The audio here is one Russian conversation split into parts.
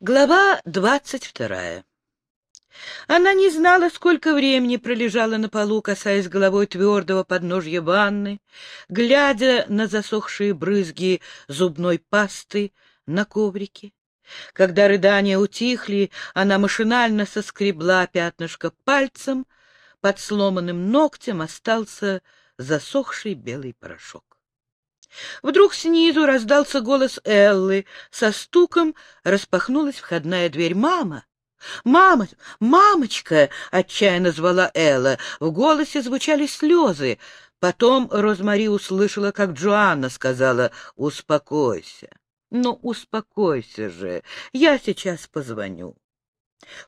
Глава двадцать вторая Она не знала, сколько времени пролежала на полу, касаясь головой твердого подножья ванны, глядя на засохшие брызги зубной пасты на коврике. Когда рыдания утихли, она машинально соскребла пятнышко пальцем, под сломанным ногтем остался засохший белый порошок. Вдруг снизу раздался голос Эллы. Со стуком распахнулась входная дверь. «Мама! Мама! Мамочка!» — отчаянно звала Элла. В голосе звучали слезы. Потом Розмари услышала, как Джоанна сказала «Успокойся». «Ну, успокойся же, я сейчас позвоню».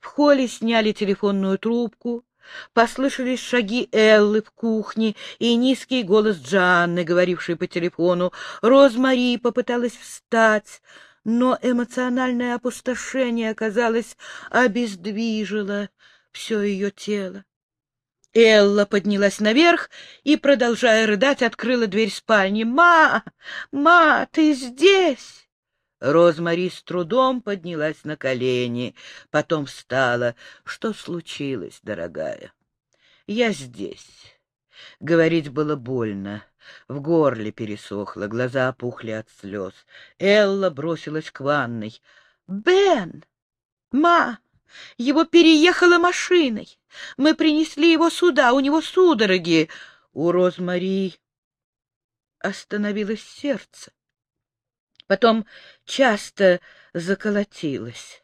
В холле сняли телефонную трубку. Послышались шаги Эллы в кухне и низкий голос Джанны, говорившей по телефону. Розмари попыталась встать, но эмоциональное опустошение, оказалось, обездвижило все ее тело. Элла поднялась наверх и, продолжая рыдать, открыла дверь спальни. «Ма! Ма, ты здесь?» Розмари с трудом поднялась на колени, потом встала. Что случилось, дорогая? Я здесь. Говорить было больно. В горле пересохло, глаза опухли от слез. Элла бросилась к ванной. «Бен! Ма! Его переехала машиной! Мы принесли его сюда, у него судороги!» У Розмари остановилось сердце потом часто заколотилась.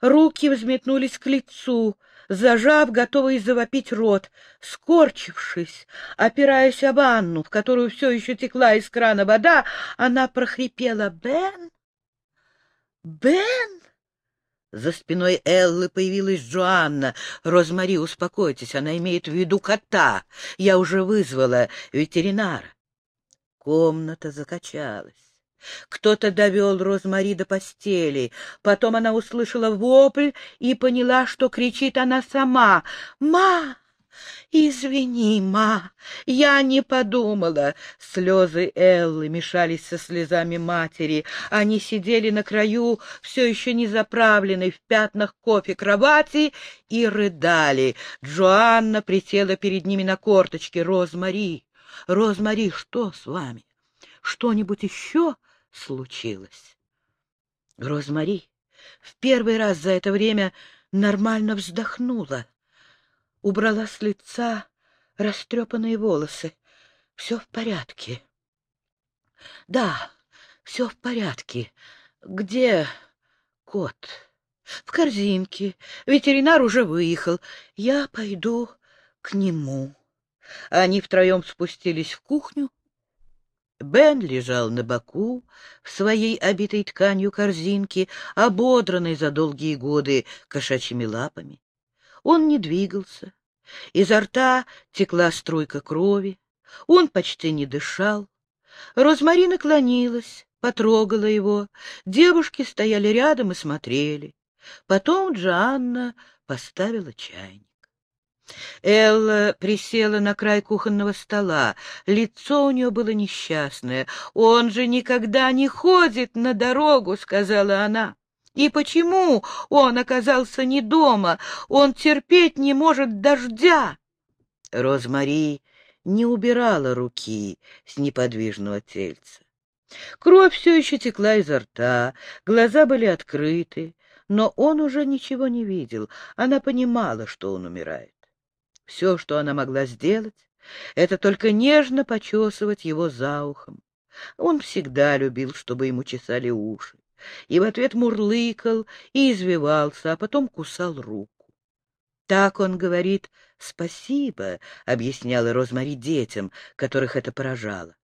Руки взметнулись к лицу, зажав, готовый завопить рот, скорчившись, опираясь об ванну, в которую все еще текла из крана вода, она прохрипела «Бен? Бен?» За спиной Эллы появилась Джоанна. «Розмари, успокойтесь, она имеет в виду кота. Я уже вызвала ветеринара». Комната закачалась. Кто-то довел Розмари до постели. Потом она услышала вопль и поняла, что кричит она сама. «Ма! Извини, ма! Я не подумала!» Слезы Эллы мешались со слезами матери. Они сидели на краю, все еще не заправленной в пятнах кофе кровати, и рыдали. Джоанна присела перед ними на корточки. «Розмари! Розмари, что с вами? Что-нибудь еще?» Случилось. Розмари в первый раз за это время нормально вздохнула, убрала с лица растрепанные волосы. Все в порядке. Да, все в порядке. Где кот? В корзинке. Ветеринар уже выехал. Я пойду к нему. Они втроем спустились в кухню, Бен лежал на боку в своей обитой тканью корзинке, ободранной за долгие годы кошачьими лапами. Он не двигался. Изо рта текла струйка крови. Он почти не дышал. Розмари наклонилась, потрогала его. Девушки стояли рядом и смотрели. Потом Джанна поставила чайник. Элла присела на край кухонного стола. Лицо у нее было несчастное. «Он же никогда не ходит на дорогу», — сказала она. «И почему он оказался не дома? Он терпеть не может дождя». Розмари не убирала руки с неподвижного тельца. Кровь все еще текла изо рта, глаза были открыты, но он уже ничего не видел. Она понимала, что он умирает. Все, что она могла сделать, это только нежно почесывать его за ухом. Он всегда любил, чтобы ему чесали уши, и в ответ мурлыкал и извивался, а потом кусал руку. Так он говорит «спасибо», — объясняла Розмари детям, которых это поражало.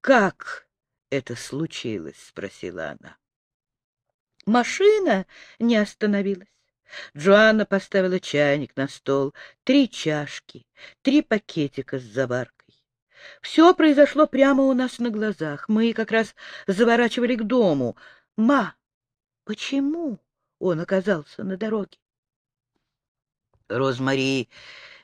«Как это случилось?» — спросила она. Машина не остановилась. Джоанна поставила чайник на стол, три чашки, три пакетика с заваркой. Все произошло прямо у нас на глазах. Мы как раз заворачивали к дому. Ма, почему он оказался на дороге? Розмари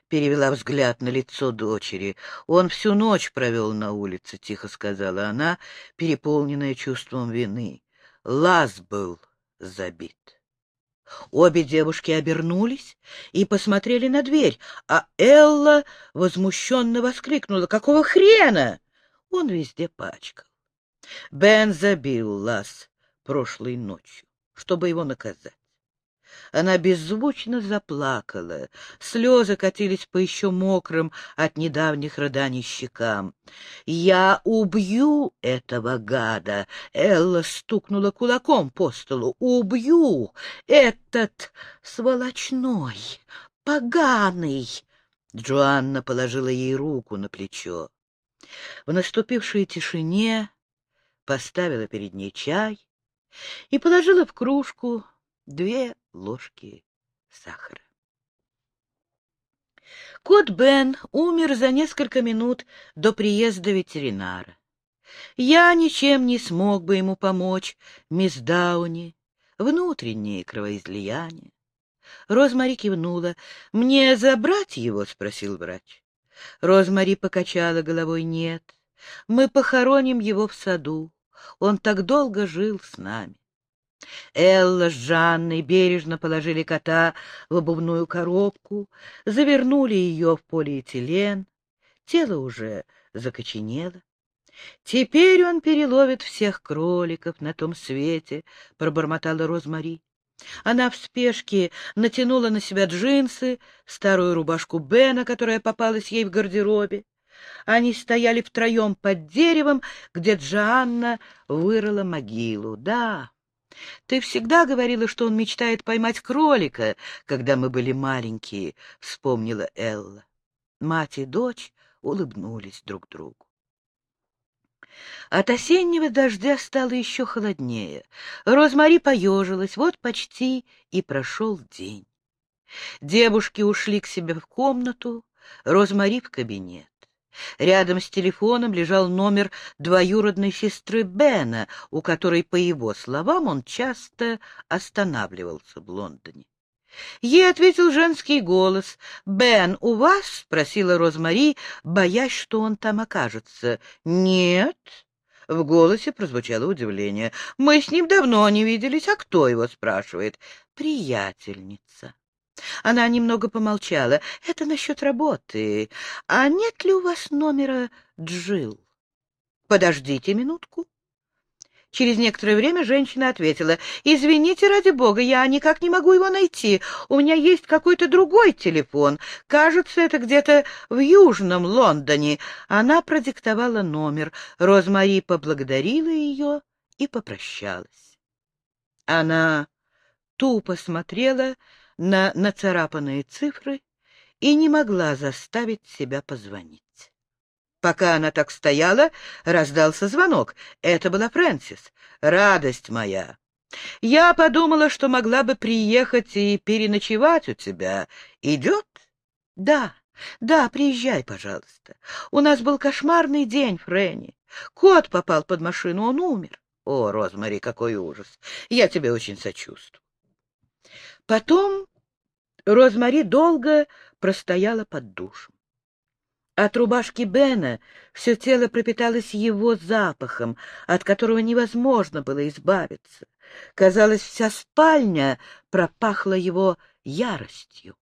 перевела взгляд на лицо дочери. «Он всю ночь провел на улице», — тихо сказала она, переполненная чувством вины. «Лаз был забит. Обе девушки обернулись и посмотрели на дверь, а Элла возмущенно воскликнула. «Какого хрена?» Он везде пачкал. Бен забил лаз прошлой ночью, чтобы его наказать. Она беззвучно заплакала. Слезы катились по еще мокрым от недавних рыданий щекам. «Я убью этого гада!» Элла стукнула кулаком по столу. «Убью! Этот сволочной, поганый!» Джоанна положила ей руку на плечо. В наступившей тишине поставила перед ней чай и положила в кружку две ложки сахара. Кот Бен умер за несколько минут до приезда ветеринара. Я ничем не смог бы ему помочь, мисс Дауни, внутренние кровоизлияния. Розмари кивнула. «Мне забрать его?» — спросил врач. Розмари покачала головой. «Нет, мы похороним его в саду. Он так долго жил с нами». Элла с Жанной бережно положили кота в обувную коробку, завернули ее в полиэтилен. Тело уже закоченело. «Теперь он переловит всех кроликов на том свете», — пробормотала Розмари. Она в спешке натянула на себя джинсы, старую рубашку Бена, которая попалась ей в гардеробе. Они стояли втроем под деревом, где Джоанна вырыла могилу. Да, ты всегда говорила, что он мечтает поймать кролика, когда мы были маленькие, — вспомнила Элла. Мать и дочь улыбнулись друг другу. От осеннего дождя стало еще холоднее. Розмари поежилась, вот почти и прошел день. Девушки ушли к себе в комнату, Розмари в кабинет. Рядом с телефоном лежал номер двоюродной сестры Бена, у которой, по его словам, он часто останавливался в Лондоне. Ей ответил женский голос. «Бен, у вас?» — спросила Розмари, боясь, что он там окажется. «Нет». В голосе прозвучало удивление. «Мы с ним давно не виделись. А кто его спрашивает?» «Приятельница». Она немного помолчала. «Это насчет работы. А нет ли у вас номера Джил? «Подождите минутку». Через некоторое время женщина ответила, «Извините, ради бога, я никак не могу его найти. У меня есть какой-то другой телефон. Кажется, это где-то в Южном Лондоне». Она продиктовала номер. Розмари поблагодарила ее и попрощалась. Она тупо смотрела на нацарапанные цифры и не могла заставить себя позвонить. Пока она так стояла, раздался звонок. Это была Фрэнсис. «Радость моя! Я подумала, что могла бы приехать и переночевать у тебя. Идет?» «Да, да, приезжай, пожалуйста. У нас был кошмарный день, Фрэнни. Кот попал под машину, он умер. О, Розмари, какой ужас! Я тебе очень сочувствую. Потом Розмари долго простояла под душем. От рубашки Бена все тело пропиталось его запахом, от которого невозможно было избавиться. Казалось, вся спальня пропахла его яростью.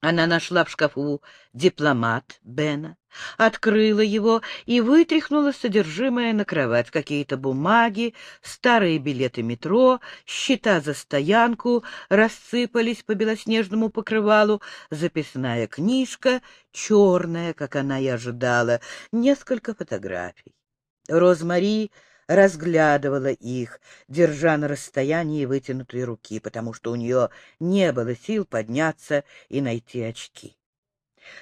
Она нашла в шкафу дипломат Бена, открыла его и вытряхнула содержимое на кровать. Какие-то бумаги, старые билеты метро, счета за стоянку рассыпались по белоснежному покрывалу, записная книжка, черная, как она и ожидала, несколько фотографий. Розмари разглядывала их, держа на расстоянии вытянутой руки, потому что у нее не было сил подняться и найти очки.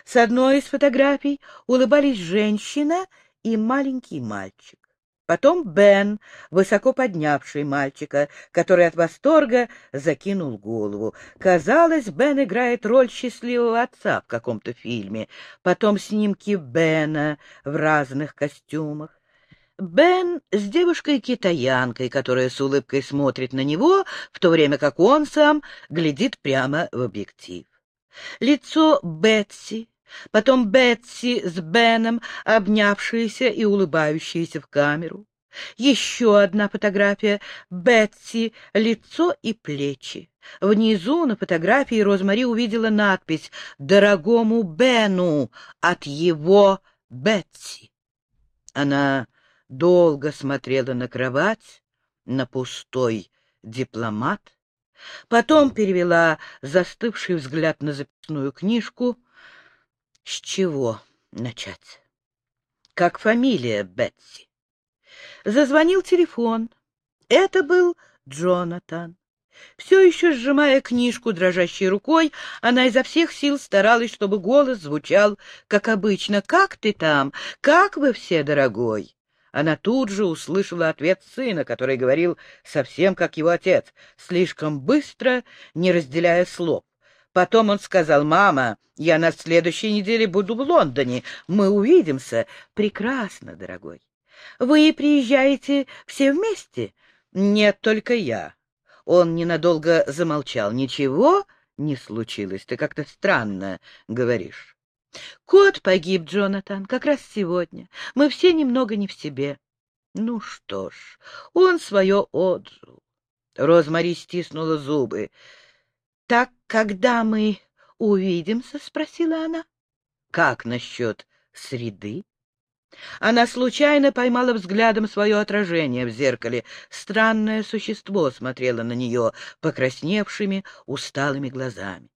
С одной из фотографий улыбались женщина и маленький мальчик. Потом Бен, высоко поднявший мальчика, который от восторга закинул голову. Казалось, Бен играет роль счастливого отца в каком-то фильме. Потом снимки Бена в разных костюмах. Бен с девушкой-китаянкой, которая с улыбкой смотрит на него, в то время как он сам глядит прямо в объектив. Лицо Бетси, потом Бетси с Беном, обнявшиеся и улыбающиеся в камеру. Еще одна фотография — Бетси, лицо и плечи. Внизу на фотографии Розмари увидела надпись «Дорогому Бену от его Бетси». Она долго смотрела на кровать, на пустой дипломат, потом перевела застывший взгляд на записную книжку. С чего начать? Как фамилия Бетси? Зазвонил телефон. Это был Джонатан. Все еще сжимая книжку дрожащей рукой, она изо всех сил старалась, чтобы голос звучал, как обычно. «Как ты там? Как вы все, дорогой?» Она тут же услышала ответ сына, который говорил совсем как его отец, слишком быстро, не разделяя слов. Потом он сказал, «Мама, я на следующей неделе буду в Лондоне. Мы увидимся». «Прекрасно, дорогой. Вы приезжаете все вместе?» «Нет, только я». Он ненадолго замолчал. «Ничего не случилось. Ты как-то странно говоришь». «Кот погиб, Джонатан, как раз сегодня. Мы все немного не в себе». «Ну что ж, он свое отжил». Розмари стиснула зубы. «Так когда мы увидимся?» — спросила она. «Как насчет среды?» Она случайно поймала взглядом свое отражение в зеркале. Странное существо смотрело на нее покрасневшими, усталыми глазами.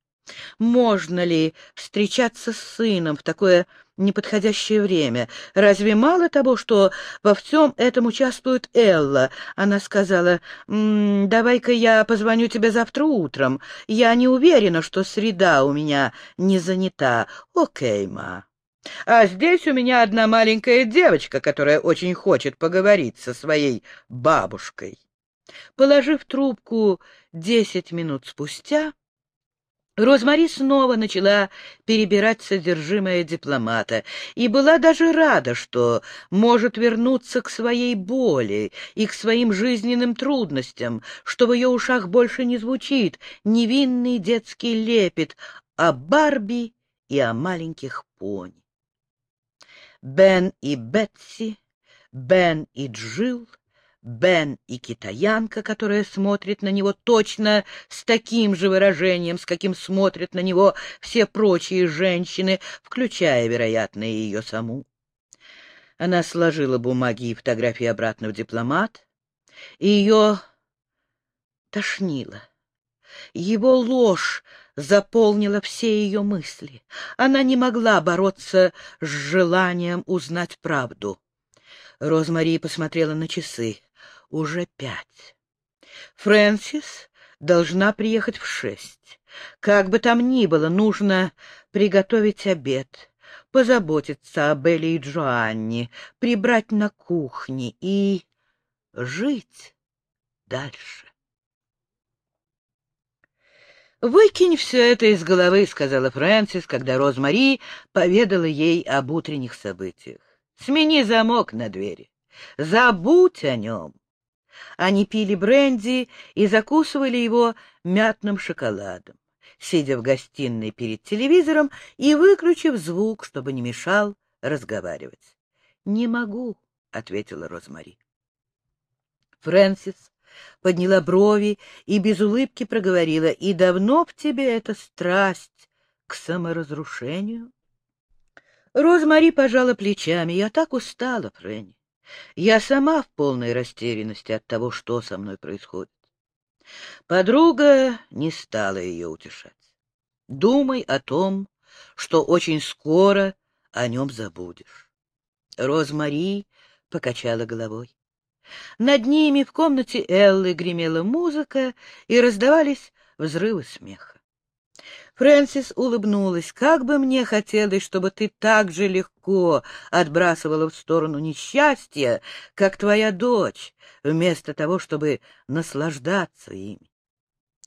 Можно ли встречаться с сыном в такое неподходящее время? Разве мало того, что во всем этом участвует Элла? Она сказала, «Давай-ка я позвоню тебе завтра утром. Я не уверена, что среда у меня не занята. Окей, ма». А здесь у меня одна маленькая девочка, которая очень хочет поговорить со своей бабушкой. Положив трубку десять минут спустя, Розмари снова начала перебирать содержимое дипломата и была даже рада, что может вернуться к своей боли и к своим жизненным трудностям, что в ее ушах больше не звучит невинный детский лепет о Барби и о маленьких пони. Бен и Бетси, Бен и Джилл, Бен и китаянка, которая смотрит на него точно с таким же выражением, с каким смотрят на него все прочие женщины, включая, вероятно, и ее саму. Она сложила бумаги и фотографии обратно в дипломат, и ее тошнило. Его ложь заполнила все ее мысли. Она не могла бороться с желанием узнать правду. Розмари посмотрела на часы. Уже пять. Фрэнсис должна приехать в шесть. Как бы там ни было, нужно приготовить обед, позаботиться об Элли и Джоанне, прибрать на кухне и жить дальше. «Выкинь все это из головы», — сказала Фрэнсис, когда Розмари поведала ей об утренних событиях. «Смени замок на двери. Забудь о нем». Они пили бренди и закусывали его мятным шоколадом, сидя в гостиной перед телевизором и выключив звук, чтобы не мешал разговаривать. «Не могу», — ответила Розмари. Фрэнсис подняла брови и без улыбки проговорила, «И давно в тебе эта страсть к саморазрушению?» Розмари пожала плечами. «Я так устала, Фрэнни. Я сама в полной растерянности от того, что со мной происходит». Подруга не стала ее утешать. «Думай о том, что очень скоро о нем забудешь». Розмари покачала головой. Над ними в комнате Эллы гремела музыка и раздавались взрывы смеха. Фрэнсис улыбнулась. «Как бы мне хотелось, чтобы ты так же легко отбрасывала в сторону несчастья, как твоя дочь, вместо того, чтобы наслаждаться ими».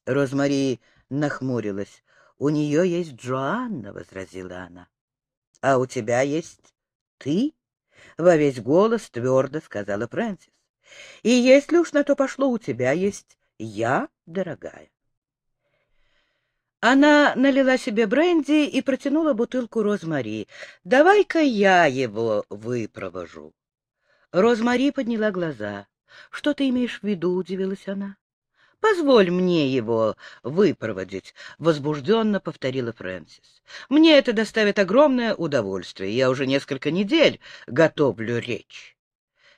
Розмари нахмурилась. «У нее есть Джоанна», — возразила она. «А у тебя есть ты?» — во весь голос твердо сказала Фрэнсис. И если уж на то пошло, у тебя есть я, дорогая. Она налила себе бренди и протянула бутылку розмари. «Давай-ка я его выпровожу». Розмари подняла глаза. «Что ты имеешь в виду?» — удивилась она. «Позволь мне его выпроводить», — возбужденно повторила Фрэнсис. «Мне это доставит огромное удовольствие. Я уже несколько недель готовлю речь».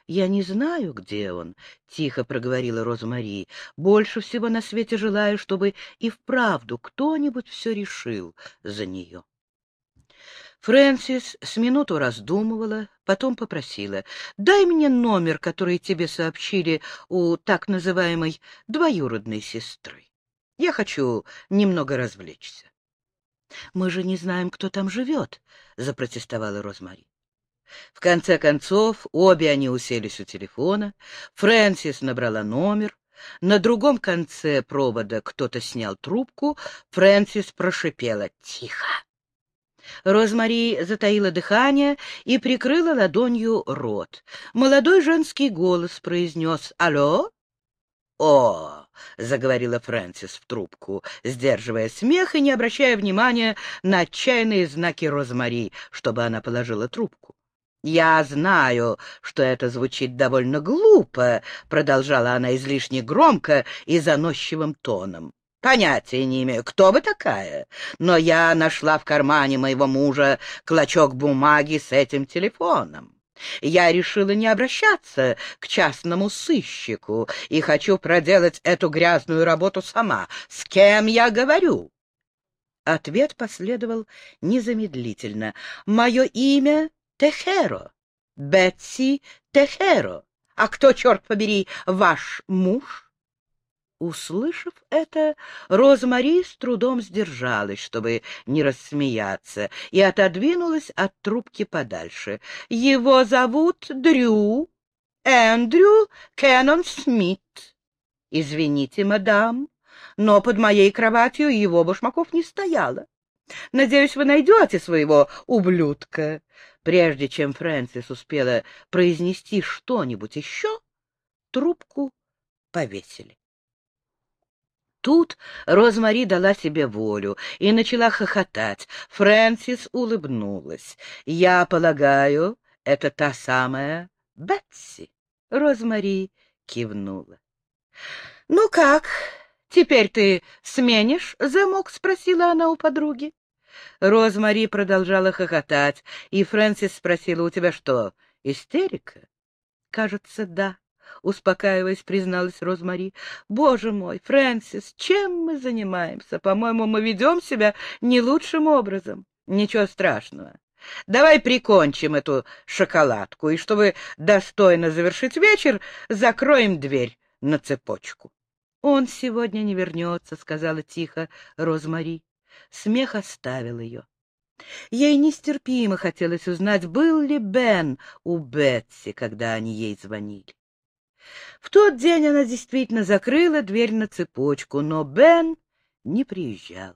«Я не знаю, где он», — тихо проговорила Розмари. «Больше всего на свете желаю, чтобы и вправду кто-нибудь все решил за нее». Фрэнсис с минуту раздумывала, потом попросила. «Дай мне номер, который тебе сообщили у так называемой двоюродной сестры. Я хочу немного развлечься». «Мы же не знаем, кто там живет», — запротестовала Розмари. В конце концов, обе они уселись у телефона. Фрэнсис набрала номер. На другом конце провода кто-то снял трубку. Фрэнсис прошипела «Тихо!» Розмари затаила дыхание и прикрыла ладонью рот. Молодой женский голос произнес «Алло?» «О!» — заговорила Фрэнсис в трубку, сдерживая смех и не обращая внимания на отчаянные знаки Розмари, чтобы она положила трубку. «Я знаю, что это звучит довольно глупо», — продолжала она излишне громко и заносчивым тоном. Понятия не имею, кто вы такая, но я нашла в кармане моего мужа клочок бумаги с этим телефоном. Я решила не обращаться к частному сыщику и хочу проделать эту грязную работу сама. С кем я говорю? Ответ последовал незамедлительно. Мое имя Техеро, Бетси Техеро. А кто, черт побери, ваш муж? Услышав это, Розмари с трудом сдержалась, чтобы не рассмеяться, и отодвинулась от трубки подальше. «Его зовут Дрю, Эндрю Кеннон Смит. Извините, мадам, но под моей кроватью его башмаков не стояло. Надеюсь, вы найдете своего ублюдка». Прежде чем Фрэнсис успела произнести что-нибудь еще, трубку повесили. Тут Розмари дала себе волю и начала хохотать. Фрэнсис улыбнулась. «Я полагаю, это та самая Бетси?» Розмари кивнула. «Ну как, теперь ты сменишь замок?» — спросила она у подруги. Розмари продолжала хохотать, и Фрэнсис спросила, «У тебя что, истерика?» «Кажется, да». — успокаиваясь, призналась Розмари. — Боже мой, Фрэнсис, чем мы занимаемся? По-моему, мы ведем себя не лучшим образом. Ничего страшного. Давай прикончим эту шоколадку, и чтобы достойно завершить вечер, закроем дверь на цепочку. — Он сегодня не вернется, — сказала тихо Розмари. Смех оставил ее. Ей нестерпимо хотелось узнать, был ли Бен у Бетси, когда они ей звонили. В тот день она действительно закрыла дверь на цепочку, но Бен не приезжал.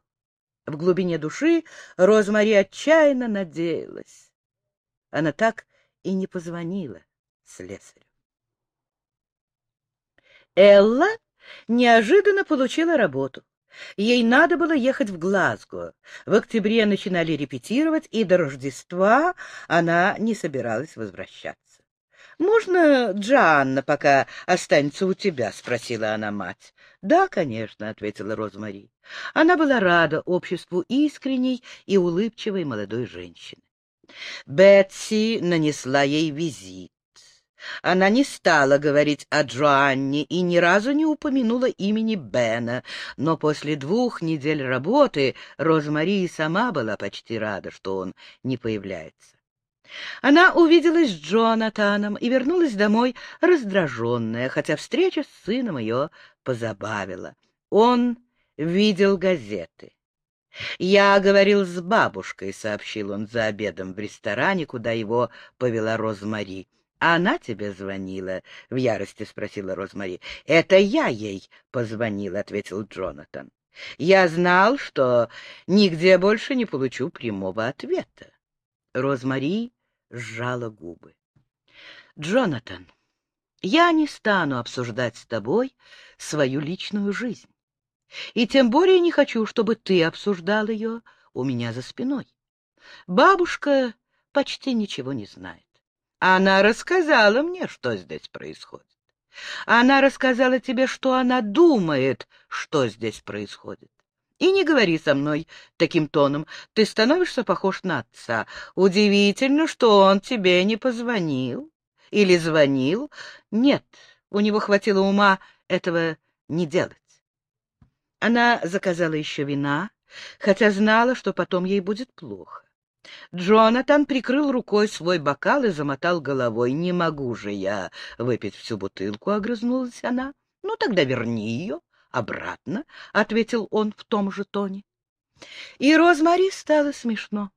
В глубине души Розмари отчаянно надеялась. Она так и не позвонила слесарю. Элла неожиданно получила работу. Ей надо было ехать в Глазго. В октябре начинали репетировать, и до Рождества она не собиралась возвращаться. «Можно Джанна пока останется у тебя?» — спросила она мать. «Да, конечно», — ответила Розмари. Она была рада обществу искренней и улыбчивой молодой женщины. Бетси нанесла ей визит. Она не стала говорить о Джоанне и ни разу не упомянула имени Бена, но после двух недель работы Розмари сама была почти рада, что он не появляется. Она увиделась с Джонатаном и вернулась домой раздраженная, хотя встреча с сыном ее позабавила. Он видел газеты. «Я говорил с бабушкой», — сообщил он за обедом в ресторане, куда его повела Розмари. «А она тебе звонила?» — в ярости спросила Розмари. «Это я ей позвонил», — ответил Джонатан. «Я знал, что нигде больше не получу прямого ответа». Розмари сжала губы. «Джонатан, я не стану обсуждать с тобой свою личную жизнь. И тем более не хочу, чтобы ты обсуждал ее у меня за спиной. Бабушка почти ничего не знает. Она рассказала мне, что здесь происходит. Она рассказала тебе, что она думает, что здесь происходит. И не говори со мной таким тоном. Ты становишься похож на отца. Удивительно, что он тебе не позвонил. Или звонил. Нет, у него хватило ума этого не делать. Она заказала еще вина, хотя знала, что потом ей будет плохо. Джонатан прикрыл рукой свой бокал и замотал головой. «Не могу же я выпить всю бутылку», — огрызнулась она. «Ну, тогда верни ее обратно», — ответил он в том же тоне. И Розмари стало смешно.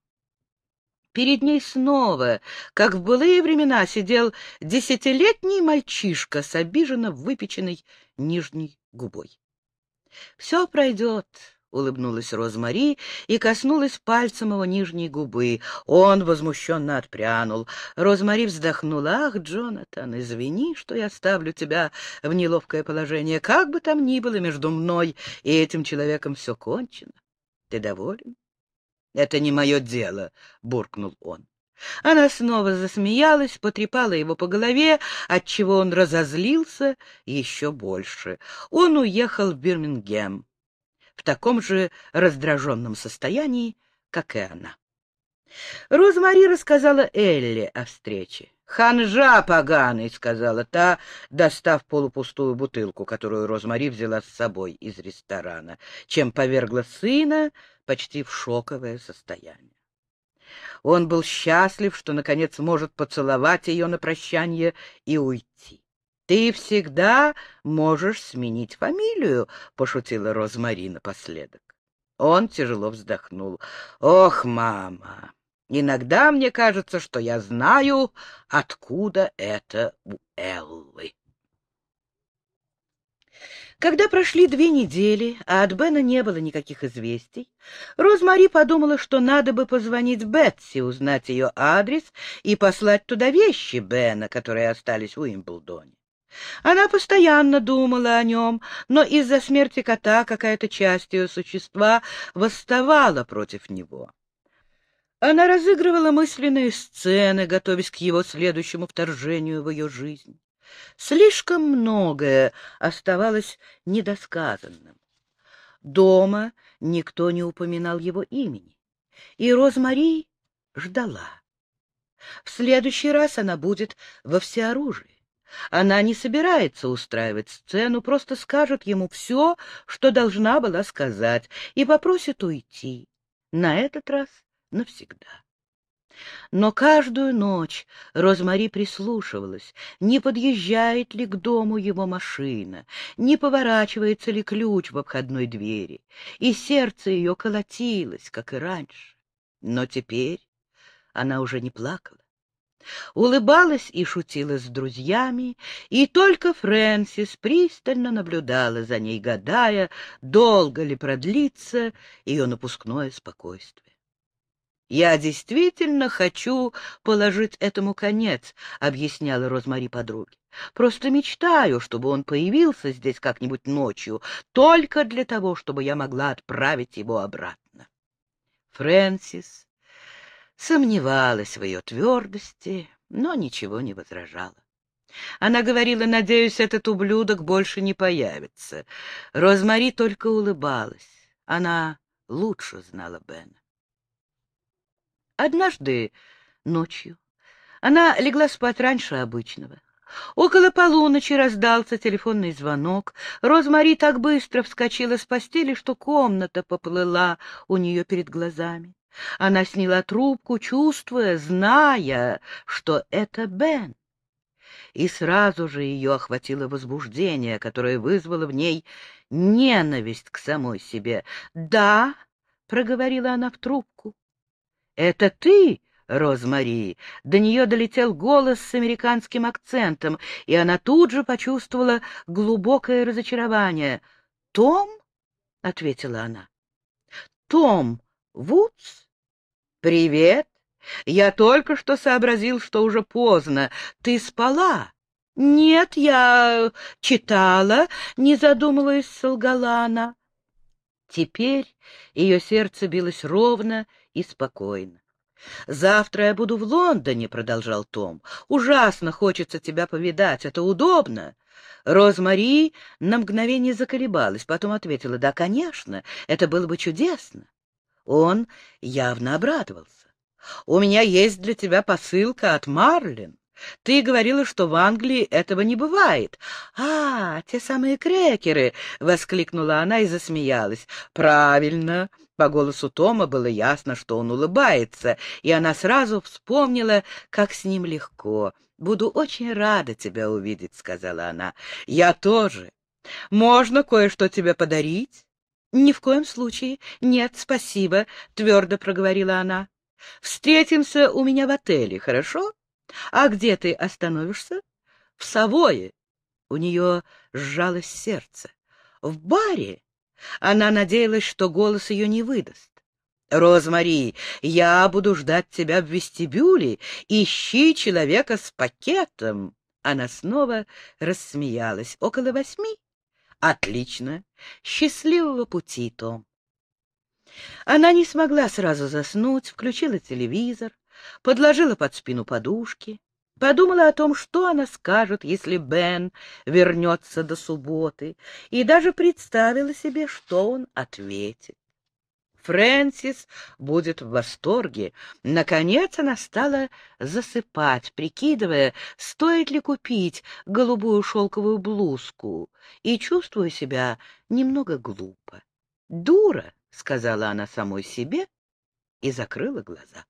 Перед ней снова, как в былые времена, сидел десятилетний мальчишка с обиженно выпеченной нижней губой. «Все пройдет», — улыбнулась Розмари и коснулась пальцем его нижней губы. Он возмущенно отпрянул. Розмари вздохнула. «Ах, Джонатан, извини, что я ставлю тебя в неловкое положение. Как бы там ни было между мной и этим человеком все кончено. Ты доволен?» «Это не мое дело», — буркнул он. Она снова засмеялась, потрепала его по голове, отчего он разозлился еще больше. Он уехал в Бирмингем в таком же раздраженном состоянии, как и она. Розмари рассказала Элли о встрече. «Ханжа поганый!» — сказала та, достав полупустую бутылку, которую Розмари взяла с собой из ресторана, чем повергла сына почти в шоковое состояние. Он был счастлив, что, наконец, может поцеловать ее на прощание и уйти. «Ты всегда можешь сменить фамилию», — пошутила Розмари напоследок. Он тяжело вздохнул. «Ох, мама, иногда мне кажется, что я знаю, откуда это у Эллы». Когда прошли две недели, а от Бена не было никаких известий, Розмари подумала, что надо бы позвонить Бетси, узнать ее адрес и послать туда вещи Бена, которые остались в Уимблдоне. Она постоянно думала о нем, но из-за смерти кота какая-то часть ее существа восставала против него. Она разыгрывала мысленные сцены, готовясь к его следующему вторжению в ее жизнь. Слишком многое оставалось недосказанным. Дома никто не упоминал его имени, и Розмари ждала. В следующий раз она будет во всеоружии. Она не собирается устраивать сцену, просто скажет ему все, что должна была сказать, и попросит уйти. На этот раз навсегда. Но каждую ночь Розмари прислушивалась, не подъезжает ли к дому его машина, не поворачивается ли ключ в обходной двери, и сердце ее колотилось, как и раньше. Но теперь она уже не плакала улыбалась и шутила с друзьями, и только Фрэнсис пристально наблюдала за ней, гадая, долго ли продлится ее напускное спокойствие. «Я действительно хочу положить этому конец», — объясняла Розмари подруге. «Просто мечтаю, чтобы он появился здесь как-нибудь ночью, только для того, чтобы я могла отправить его обратно». Фрэнсис сомневалась в ее твердости, но ничего не возражала. Она говорила, надеюсь, этот ублюдок больше не появится. Розмари только улыбалась. Она лучше знала Бена. Однажды ночью она легла спать раньше обычного. Около полуночи раздался телефонный звонок. Розмари так быстро вскочила с постели, что комната поплыла у нее перед глазами. Она сняла трубку, чувствуя, зная, что это Бен. И сразу же ее охватило возбуждение, которое вызвало в ней ненависть к самой себе. «Да», — проговорила она в трубку, — «это ты?» Розмари. До нее долетел голос с американским акцентом, и она тут же почувствовала глубокое разочарование. «Том?» — ответила она. «Том Вудс? Привет. Я только что сообразил, что уже поздно. Ты спала? Нет, я читала, не задумываясь, солгала она. Теперь ее сердце билось ровно и спокойно. «Завтра я буду в Лондоне», — продолжал Том. «Ужасно хочется тебя повидать. Это удобно». Розмари на мгновение заколебалась, потом ответила, «Да, конечно, это было бы чудесно». Он явно обрадовался. «У меня есть для тебя посылка от Марлин. Ты говорила, что в Англии этого не бывает. — А, те самые крекеры! — воскликнула она и засмеялась. — Правильно. По голосу Тома было ясно, что он улыбается, и она сразу вспомнила, как с ним легко. — Буду очень рада тебя увидеть, — сказала она. — Я тоже. Можно кое-что тебе подарить? — Ни в коем случае. Нет, спасибо, — твердо проговорила она. — Встретимся у меня в отеле, хорошо? А где ты остановишься? В Савое. У нее сжалось сердце. В баре. Она надеялась, что голос ее не выдаст. «Розмари, я буду ждать тебя в вестибюле. Ищи человека с пакетом». Она снова рассмеялась. «Около восьми?» «Отлично. Счастливого пути, Том». Она не смогла сразу заснуть, включила телевизор, подложила под спину подушки, подумала о том, что она скажет, если Бен вернется до субботы, и даже представила себе, что он ответит. Фрэнсис будет в восторге. Наконец она стала засыпать, прикидывая, стоит ли купить голубую шелковую блузку, и чувствуя себя немного глупо. «Дура!» — сказала она самой себе и закрыла глаза.